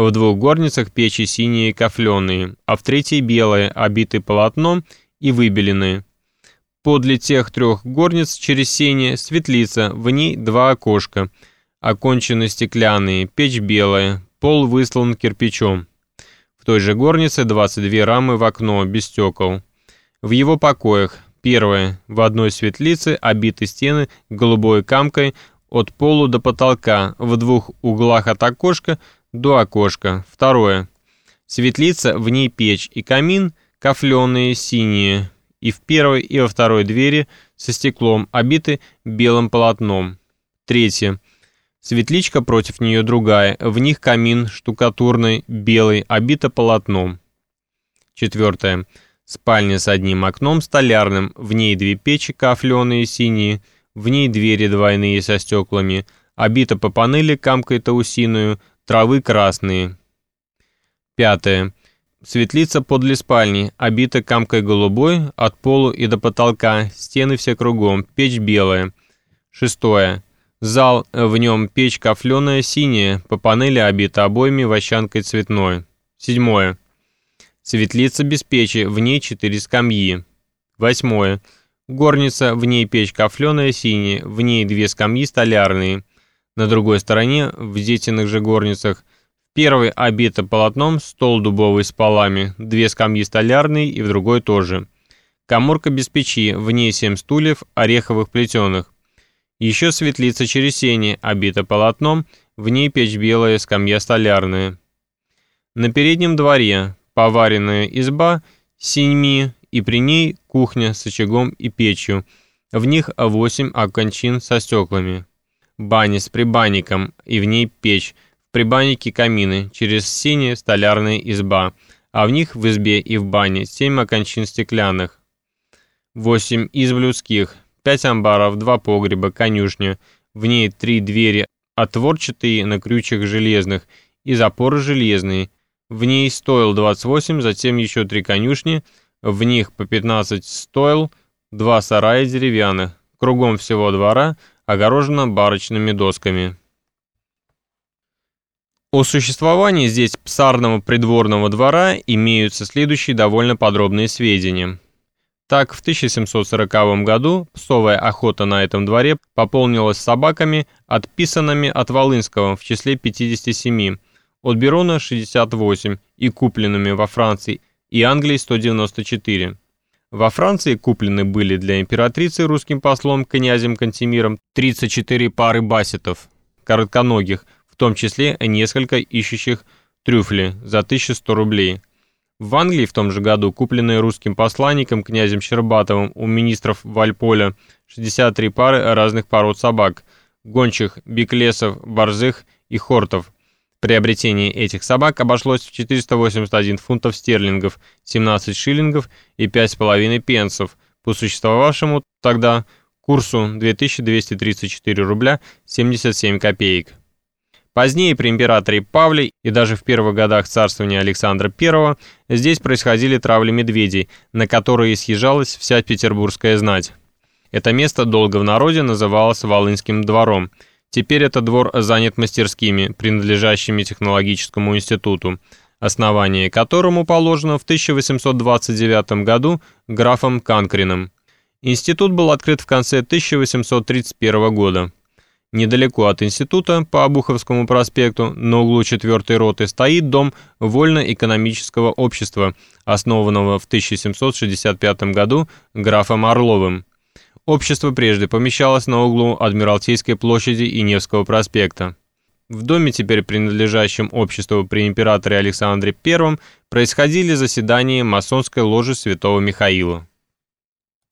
в двух горницах печи синие кафленые, а в третьей белые, обитые полотном и выбеленные. Подле тех трех горниц через сене светлица, в ней два окошка, окончены стеклянные, печь белая, пол выслан кирпичом. В той же горнице 22 рамы в окно, без стекол. В его покоях первое, в одной светлице обиты стены голубой камкой от полу до потолка, в двух углах от окошка до окошка. Второе, светлица, в ней печь и камин, кафленые синие, и в первой и во второй двери со стеклом, обиты белым полотном. Третье. Светличка против нее другая, в них камин штукатурный, белый, обита полотном. Четвертое. Спальня с одним окном столярным, в ней две печи кафленые синие, в ней двери двойные со стеклами, обита по панели камкой таусиную, травы красные. Пятое. Светлица подле спальни, обита камкой голубой, от полу и до потолка, стены все кругом, печь белая. Шестое. Зал, в нем печь кафленая синяя, по панели обита обоями вощанкой цветной. Седьмое. Светлица без печи, в ней четыре скамьи. Восьмое. Горница, в ней печь кафленая синяя, в ней две скамьи столярные. На другой стороне, в детиных же горницах, Первый обита полотном, стол дубовый с полами, две скамьи столярные и в другой тоже. Коморка без печи, в ней семь стульев, ореховых плетеных. Еще светлица через сени, обита полотном, в ней печь белая, скамья столярная. На переднем дворе поваренная изба с синьми, и при ней кухня с очагом и печью. В них восемь окончин со стеклами. Баня с прибанником, и в ней печь, прибанники камины, через синие столярная изба, а в них в избе и в бане семь окончин стеклянных, восемь изб людских, пять амбаров, два погреба, конюшня, в ней три двери отворчатые на крючьях железных и запоры железные, в ней стоил 28, затем еще три конюшни, в них по 15 стоил, два сарая деревянных, кругом всего двора, огорожено барочными досками. О существовании здесь псарного придворного двора имеются следующие довольно подробные сведения. Так, в 1740 году псовая охота на этом дворе пополнилась собаками, отписанными от Волынского в числе 57, от Берона 68 и купленными во Франции и Англии 194. Во Франции куплены были для императрицы русским послом князем Кантемиром 34 пары бассетов, коротконогих, том числе несколько ищущих трюфли за 1100 рублей. В Англии в том же году купленные русским посланником князем Щербатовым у министров Вальполя 63 пары разных пород собак, гончих, биклесов, борзых и хортов. Приобретение этих собак обошлось в 481 фунтов стерлингов, 17 шиллингов и 5,5 пенсов, по существовавшему тогда курсу 2234 рубля 77 копеек. Позднее при императоре Павле и даже в первых годах царствования Александра I здесь происходили травли медведей, на которые съезжалась вся петербургская знать. Это место долго в народе называлось Волынским двором. Теперь этот двор занят мастерскими, принадлежащими технологическому институту, основание которому положено в 1829 году графом Канкриным. Институт был открыт в конце 1831 года. Недалеко от института, по Обуховскому проспекту, на углу 4 роты, стоит дом Вольно-экономического общества, основанного в 1765 году графом Орловым. Общество прежде помещалось на углу Адмиралтейской площади и Невского проспекта. В доме, теперь принадлежащем обществу при императоре Александре I, происходили заседания масонской ложи святого Михаила.